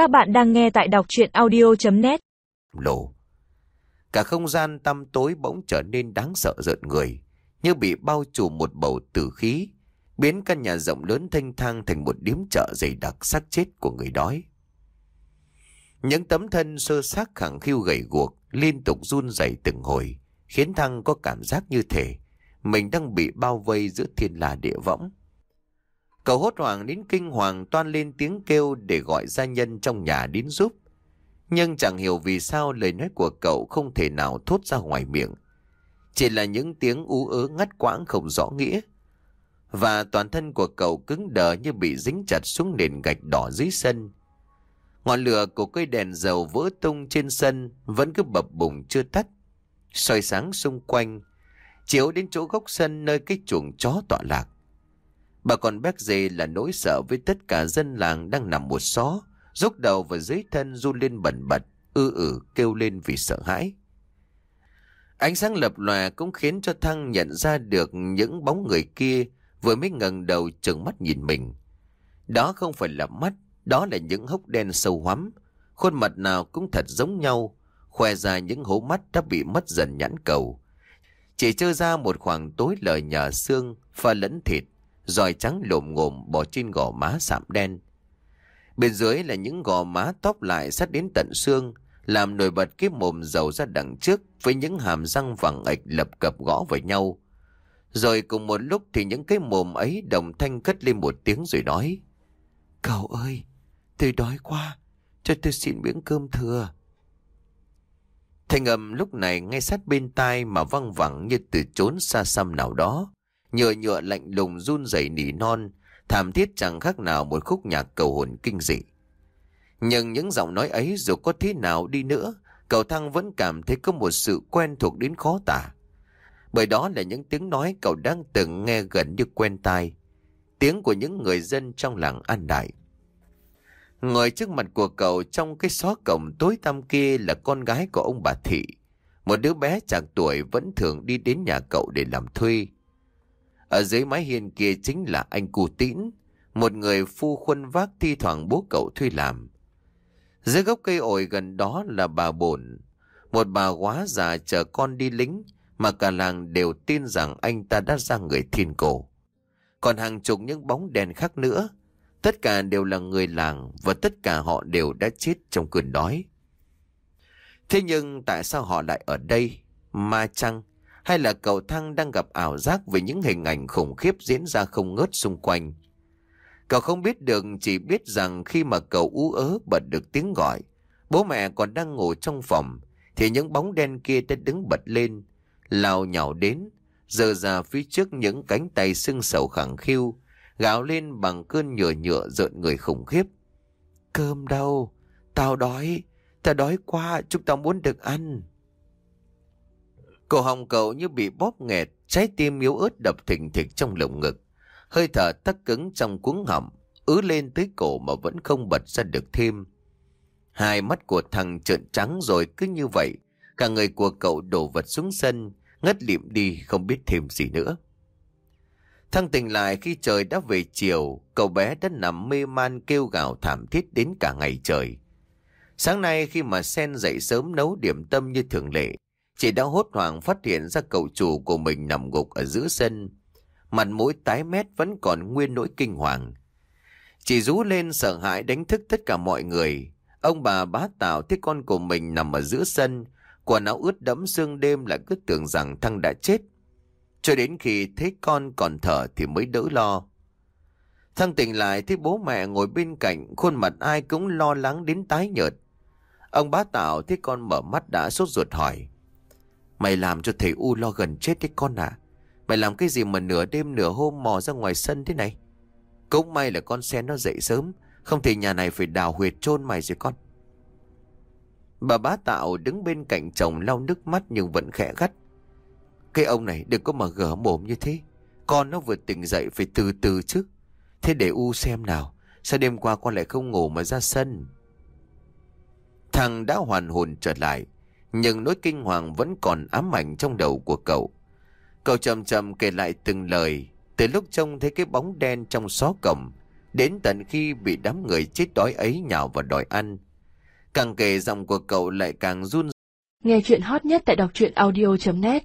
Các bạn đang nghe tại đọc chuyện audio.net Lộ Cả không gian tăm tối bỗng trở nên đáng sợ rợn người, Như bị bao trùm một bầu tử khí, Biến căn nhà rộng lớn thanh thang thành một điếm chợ dày đặc xác chết của người đói. Những tấm thân sơ xác khẳng khiu gầy guộc Liên tục run rẩy từng hồi, Khiến Thăng có cảm giác như thể Mình đang bị bao vây giữa thiên la địa võng. Cậu hốt hoảng đến kinh hoàng toan lên tiếng kêu để gọi gia nhân trong nhà đến giúp. Nhưng chẳng hiểu vì sao lời nói của cậu không thể nào thốt ra ngoài miệng. Chỉ là những tiếng ú ớ ngắt quãng không rõ nghĩa. Và toàn thân của cậu cứng đờ như bị dính chặt xuống nền gạch đỏ dưới sân. Ngọn lửa của cây đèn dầu vỡ tung trên sân vẫn cứ bập bùng chưa tắt. soi sáng xung quanh, chiếu đến chỗ góc sân nơi cái chuồng chó tọa lạc. Bà còn bác dê là nỗi sợ với tất cả dân làng đang nằm một xó, rút đầu và dưới thân run lên bẩn bật, ư ử kêu lên vì sợ hãi. Ánh sáng lập lòe cũng khiến cho Thăng nhận ra được những bóng người kia vừa mới ngẩng đầu trừng mắt nhìn mình. Đó không phải là mắt, đó là những hốc đen sâu hoắm, khuôn mặt nào cũng thật giống nhau, khoe ra những hố mắt đã bị mất dần nhãn cầu. Chỉ trơ ra một khoảng tối lờ nhờ xương, pha lẫn thịt, rồi trắng lộm ngồm bỏ trên gò má sạm đen. Bên dưới là những gò má tóc lại sát đến tận xương, làm nổi bật cái mồm dầu ra đằng trước với những hàm răng vàng ạch lập cập gõ vào nhau. Rồi cùng một lúc thì những cái mồm ấy đồng thanh cất lên một tiếng rồi nói. Cậu ơi, tôi đói quá, cho tôi xin miếng cơm thừa. Thanh âm lúc này ngay sát bên tai mà văng vẳng như từ chốn xa xăm nào đó. Nhựa nhựa lạnh lùng run rẩy nỉ non, thảm thiết chẳng khác nào một khúc nhạc cầu hồn kinh dị. Nhưng những giọng nói ấy dù có thế nào đi nữa, cậu Thăng vẫn cảm thấy có một sự quen thuộc đến khó tả. Bởi đó là những tiếng nói cậu đang từng nghe gần như quen tai. Tiếng của những người dân trong làng An Đại. Ngồi trước mặt của cậu trong cái xó cổng tối tăm kia là con gái của ông bà Thị. Một đứa bé chạc tuổi vẫn thường đi đến nhà cậu để làm thuê. Ở dưới mái hiên kia chính là anh cụ tĩnh, một người phu khuân vác thi thoảng bố cậu thuê làm. Dưới gốc cây ổi gần đó là bà bổn, một bà quá già chờ con đi lính, mà cả làng đều tin rằng anh ta đã ra người thiên cổ. Còn hàng chục những bóng đèn khác nữa, tất cả đều là người làng và tất cả họ đều đã chết trong cơn đói. Thế nhưng tại sao họ lại ở đây? Ma chăng? Hay là cậu Thăng đang gặp ảo giác về những hình ảnh khủng khiếp diễn ra không ngớt xung quanh. Cậu không biết được chỉ biết rằng khi mà cậu ú ớ bật được tiếng gọi, bố mẹ còn đang ngủ trong phòng, thì những bóng đen kia đã đứng bật lên, lao nhào đến, giờ ra phía trước những cánh tay sưng sầu khẳng khiu, gào lên bằng cơn nhựa nhựa rợn người khủng khiếp. Cơm đâu? Tao đói, tao đói quá, chúng tao muốn được ăn. Cổ họng cậu như bị bóp nghẹt, trái tim yếu ớt đập thình thịch trong lồng ngực. Hơi thở tắc cứng trong cuống họng, ứ lên tới cổ mà vẫn không bật ra được thêm. Hai mắt của thằng trợn trắng rồi cứ như vậy, cả người của cậu đổ vật xuống sân, ngất liệm đi không biết thêm gì nữa. Thăng tỉnh lại khi trời đã về chiều, cậu bé đã nằm mê man kêu gào thảm thiết đến cả ngày trời. Sáng nay khi mà Sen dậy sớm nấu điểm tâm như thường lệ, Chị đã hốt hoảng phát hiện ra cậu chủ của mình nằm gục ở giữa sân. Mặt mũi tái mét vẫn còn nguyên nỗi kinh hoàng. Chị rú lên sợ hãi đánh thức tất cả mọi người. Ông bà bá tạo thấy con của mình nằm ở giữa sân. Quần áo ướt đẫm sương đêm lại cứ tưởng rằng thằng đã chết. Cho đến khi thấy con còn thở thì mới đỡ lo. Thằng tỉnh lại thấy bố mẹ ngồi bên cạnh, khuôn mặt ai cũng lo lắng đến tái nhợt. Ông bá tạo thấy con mở mắt đã sốt ruột hỏi. Mày làm cho thầy U lo gần chết đấy con à. Mày làm cái gì mà nửa đêm nửa hôm mò ra ngoài sân thế này? Cũng may là con sen nó dậy sớm, Không thì nhà này phải đào huyệt chôn mày rồi con. Bà bá tạo đứng bên cạnh chồng lau nước mắt nhưng vẫn khẽ gắt. Cái ông này đừng có mà gở mồm như thế. Con nó vừa tỉnh dậy phải từ từ chứ. Thế để U xem nào, Sao đêm qua con lại không ngủ mà ra sân? Thằng đã hoàn hồn trở lại nhưng nỗi kinh hoàng vẫn còn ám ảnh trong đầu của cậu. Cậu chậm chậm kể lại từng lời, từ lúc trông thấy cái bóng đen trong xó cổng, Đến tận khi bị đám người chết đói ấy nhào vào đòi ăn. Càng kể giọng của cậu lại càng run Nghe chuyện hot nhất tại đọc truyện audio.net